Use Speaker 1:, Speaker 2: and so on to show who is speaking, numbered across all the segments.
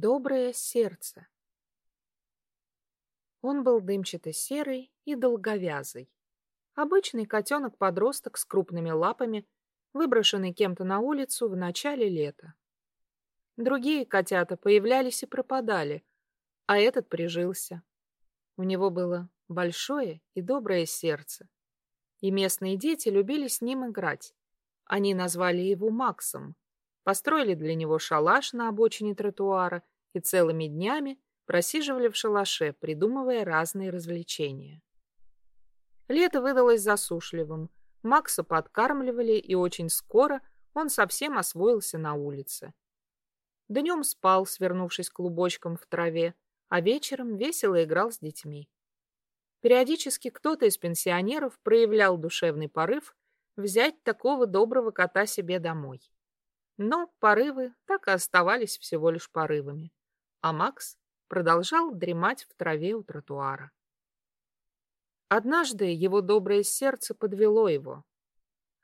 Speaker 1: Доброе сердце. Он был дымчато-серый и долговязый. Обычный котенок-подросток с крупными лапами, выброшенный кем-то на улицу в начале лета. Другие котята появлялись и пропадали, а этот прижился. У него было большое и доброе сердце. И местные дети любили с ним играть. Они назвали его Максом, построили для него шалаш на обочине тротуара и целыми днями просиживали в шалаше, придумывая разные развлечения. Лето выдалось засушливым. Макса подкармливали, и очень скоро он совсем освоился на улице. Днем спал, свернувшись клубочком в траве, а вечером весело играл с детьми. Периодически кто-то из пенсионеров проявлял душевный порыв взять такого доброго кота себе домой. Но порывы так и оставались всего лишь порывами, а Макс продолжал дремать в траве у тротуара. Однажды его доброе сердце подвело его.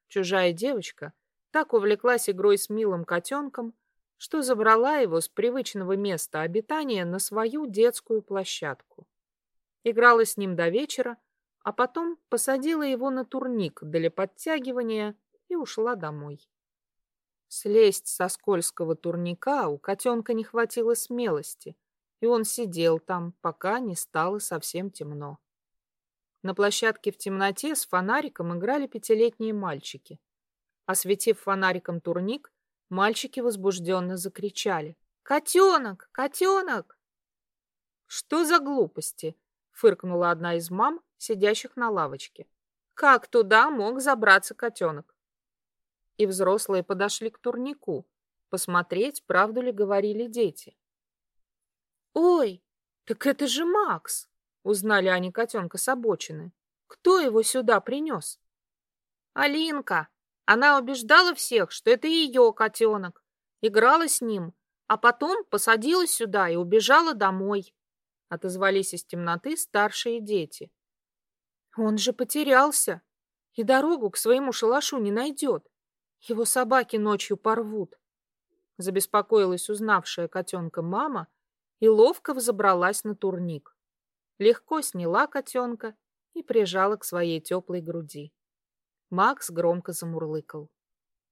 Speaker 1: Чужая девочка так увлеклась игрой с милым котенком, что забрала его с привычного места обитания на свою детскую площадку. Играла с ним до вечера, а потом посадила его на турник для подтягивания и ушла домой. Слезть со скользкого турника у котенка не хватило смелости, и он сидел там, пока не стало совсем темно. На площадке в темноте с фонариком играли пятилетние мальчики. Осветив фонариком турник, мальчики возбужденно закричали. «Котенок! Котенок!» «Что за глупости?» — фыркнула одна из мам, сидящих на лавочке. «Как туда мог забраться котенок?» И взрослые подошли к турнику, посмотреть, правду ли говорили дети. «Ой, так это же Макс!» — узнали они котенка с обочины. «Кто его сюда принес?» «Алинка! Она убеждала всех, что это ее котенок, играла с ним, а потом посадила сюда и убежала домой», — отозвались из темноты старшие дети. «Он же потерялся и дорогу к своему шалашу не найдет. Его собаки ночью порвут. Забеспокоилась узнавшая котенка мама и ловко взобралась на турник. Легко сняла котенка и прижала к своей теплой груди. Макс громко замурлыкал.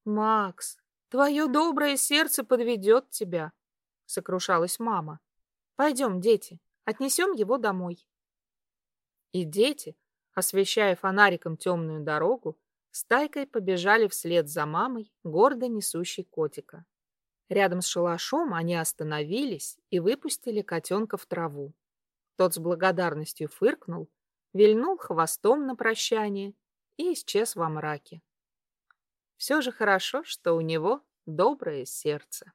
Speaker 1: «Макс, твое доброе сердце подведет тебя», — сокрушалась мама. «Пойдем, дети, отнесем его домой». И дети, освещая фонариком темную дорогу, стайкой побежали вслед за мамой, гордо несущей котика. Рядом с шалашом они остановились и выпустили котенка в траву. Тот с благодарностью фыркнул, вильнул хвостом на прощание и исчез во мраке. Все же хорошо, что у него доброе сердце.